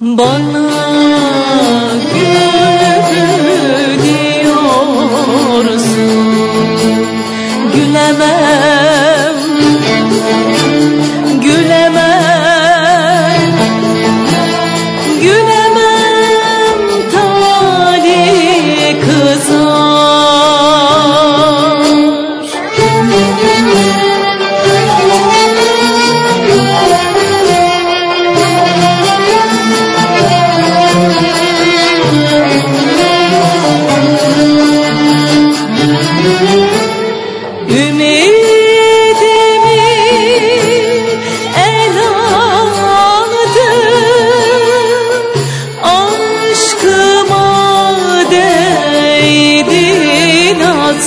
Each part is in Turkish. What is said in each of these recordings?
Bana gül diyorsun Gülemem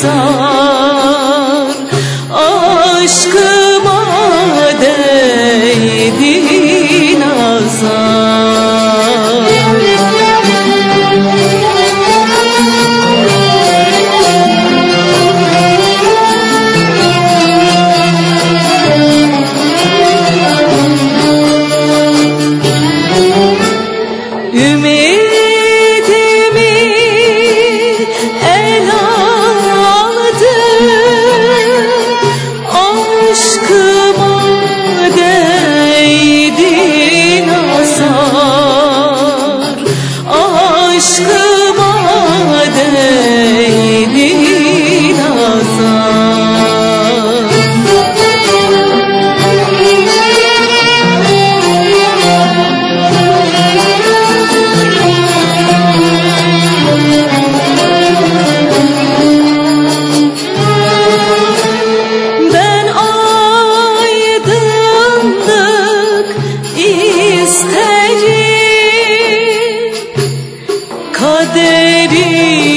走 kaderi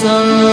sun.